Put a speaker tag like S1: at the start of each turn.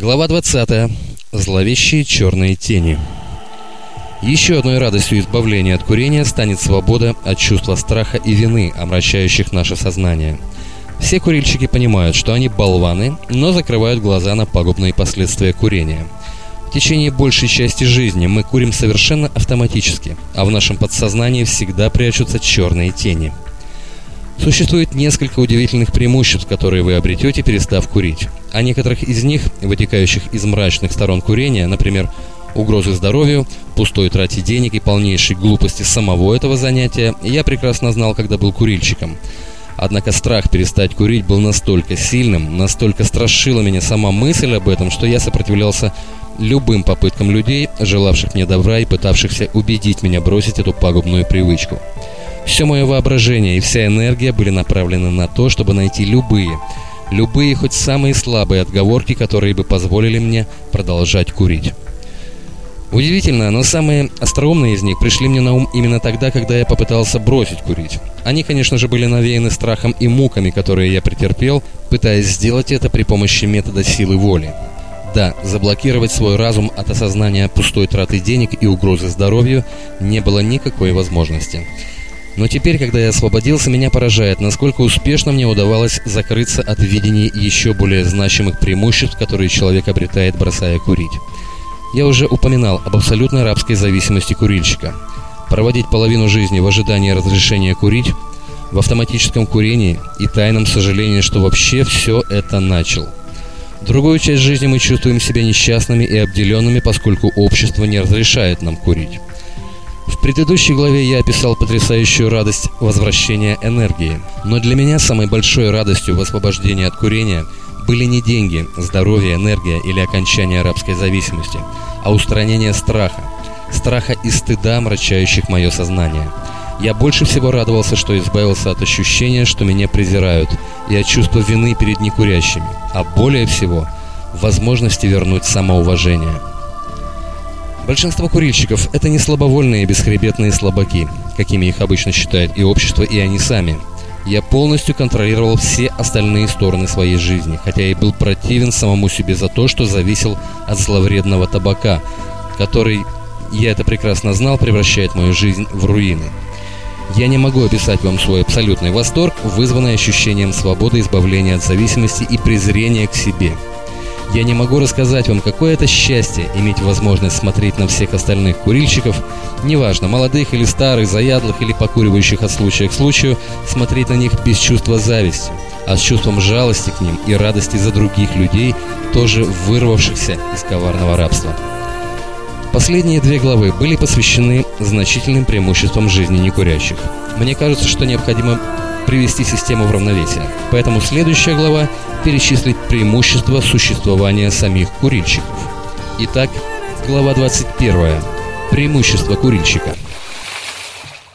S1: Глава 20. Зловещие черные тени. Еще одной радостью избавления от курения станет свобода от чувства страха и вины, омрачающих наше сознание. Все курильщики понимают, что они болваны, но закрывают глаза на пагубные последствия курения. В течение большей части жизни мы курим совершенно автоматически, а в нашем подсознании всегда прячутся черные тени – Существует несколько удивительных преимуществ, которые вы обретете, перестав курить. О некоторых из них, вытекающих из мрачных сторон курения, например, угрозы здоровью, пустой трате денег и полнейшей глупости самого этого занятия, я прекрасно знал, когда был курильщиком. Однако страх перестать курить был настолько сильным, настолько страшила меня сама мысль об этом, что я сопротивлялся любым попыткам людей, желавших мне добра и пытавшихся убедить меня бросить эту пагубную привычку. Все мое воображение и вся энергия были направлены на то, чтобы найти любые, любые хоть самые слабые отговорки, которые бы позволили мне продолжать курить. Удивительно, но самые остроумные из них пришли мне на ум именно тогда, когда я попытался бросить курить. Они, конечно же, были навеяны страхом и муками, которые я претерпел, пытаясь сделать это при помощи метода силы воли. Да, заблокировать свой разум от осознания пустой траты денег и угрозы здоровью не было никакой возможности. Но теперь, когда я освободился, меня поражает, насколько успешно мне удавалось закрыться от видения еще более значимых преимуществ, которые человек обретает, бросая курить. Я уже упоминал об абсолютной рабской зависимости курильщика. Проводить половину жизни в ожидании разрешения курить, в автоматическом курении и тайном сожалении, что вообще все это начал. Другую часть жизни мы чувствуем себя несчастными и обделенными, поскольку общество не разрешает нам курить. Предыдущей главе я описал потрясающую радость возвращения энергии. Но для меня самой большой радостью в освобождении от курения были не деньги, здоровье, энергия или окончание арабской зависимости, а устранение страха. Страха и стыда, омрачающих мое сознание. Я больше всего радовался, что избавился от ощущения, что меня презирают, и от чувства вины перед некурящими, а более всего – возможности вернуть самоуважение. Большинство курильщиков – это не слабовольные бесхребетные слабаки, какими их обычно считает и общество, и они сами. Я полностью контролировал все остальные стороны своей жизни, хотя и был противен самому себе за то, что зависел от зловредного табака, который, я это прекрасно знал, превращает мою жизнь в руины. Я не могу описать вам свой абсолютный восторг, вызванный ощущением свободы, избавления от зависимости и презрения к себе – я не могу рассказать вам, какое это счастье иметь возможность смотреть на всех остальных курильщиков, неважно, молодых или старых, заядлых или покуривающих от случая к случаю, смотреть на них без чувства зависти, а с чувством жалости к ним и радости за других людей, тоже вырвавшихся из коварного рабства. Последние две главы были посвящены значительным преимуществам жизни некурящих. Мне кажется, что необходимо привести систему в равновесие. Поэтому следующая глава перечислит преимущества существования самих курильщиков. Итак, глава 21. Преимущества курильщика.